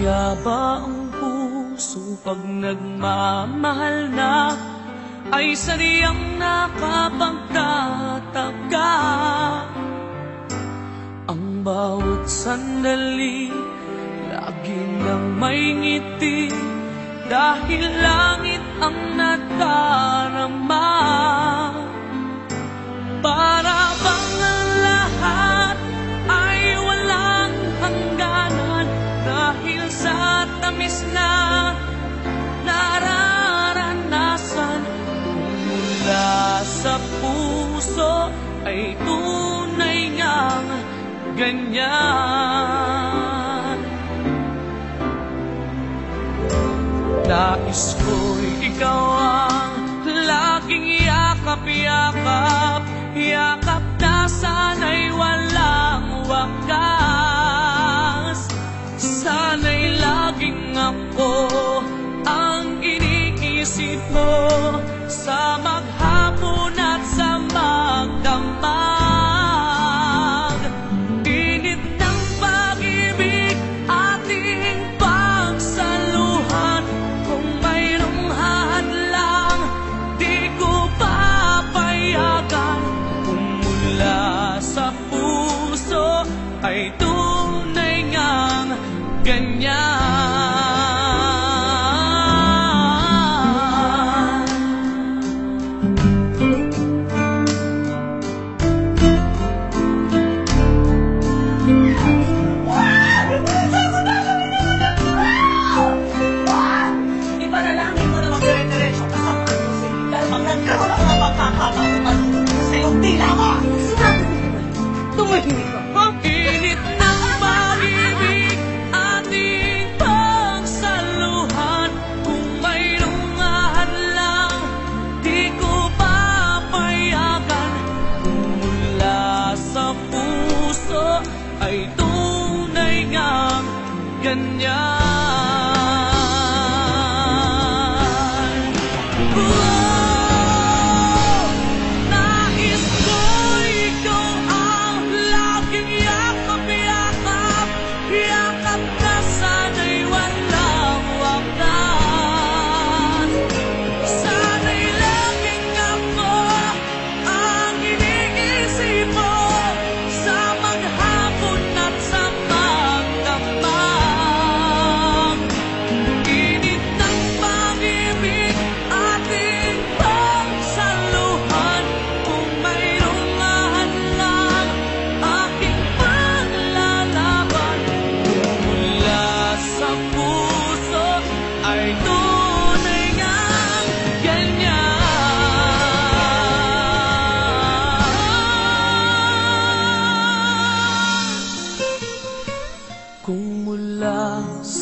nga ba ang puso pag nagmamahal na ay sadyang nakapagtataga? Ang bawat sandali lagi nang may ngiti dahil langit ang nadarama. Ay tunay ngang ganyan. Nais ko'y ikaw ang laging yakap-yakap Yakap na sana'y walang wakas ay tunay ngang ganyan. Ipanalangin mo na magdire-diretso ka sa mga musik dahil ako ng pagkakataon sa iyong ko ba? Tumahimik ka, ganyan Oh,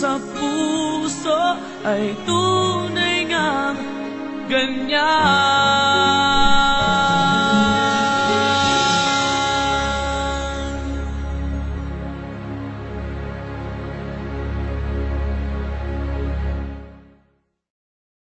sa puso ay tunay ngang ganyan.